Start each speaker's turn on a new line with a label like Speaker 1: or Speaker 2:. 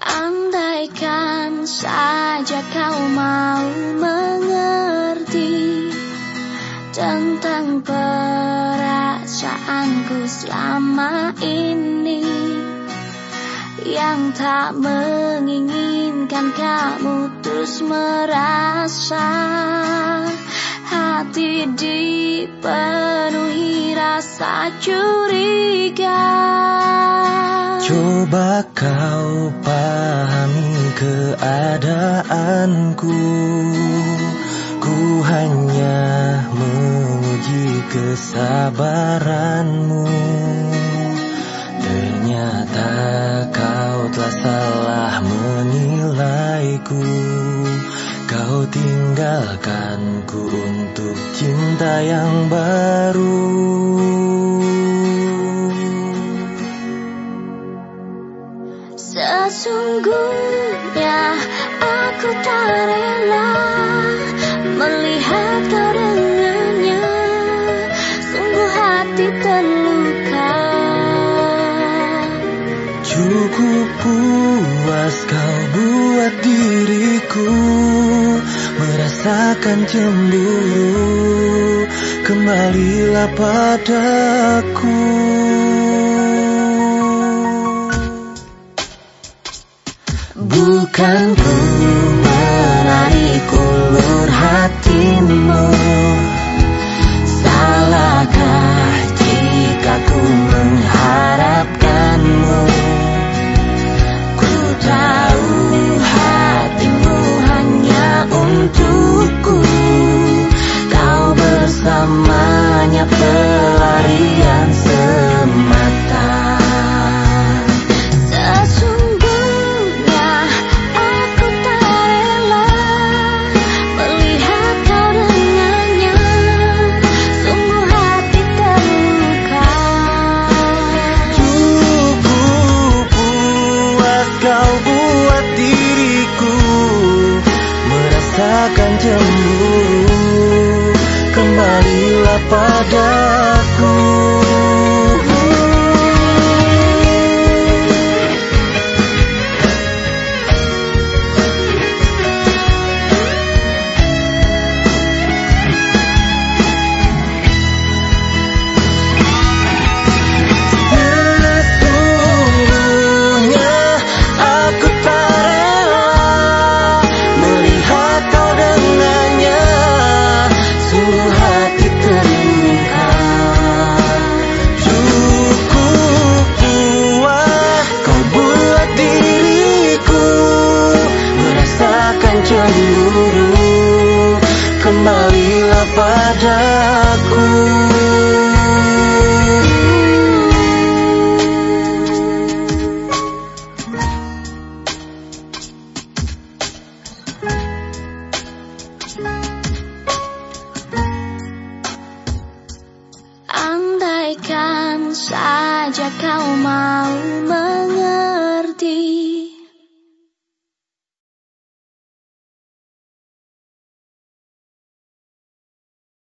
Speaker 1: Andaikan saja kau mau mengerti tentang perasaanku selama ini yang tak menginginkan kamu terus merasa hati dipenuhi rasa curiga.
Speaker 2: Coba kau pahami keadaanku. Ku hanya menguji kesabaranmu. Ternyata kau telah salah menilaiku. Kau tinggalkanku untuk cinta yang baru
Speaker 1: Sesungguhnya aku tak rela melihat kau dengannya. Sungguh hati terluka.
Speaker 2: Cukup puas kau buat diriku Merasakan cemburu. Kembalilah padaku Bukan Merasakan cemburu Kembalilah padaku padaku.
Speaker 1: Andaikan saja kau mau mengerti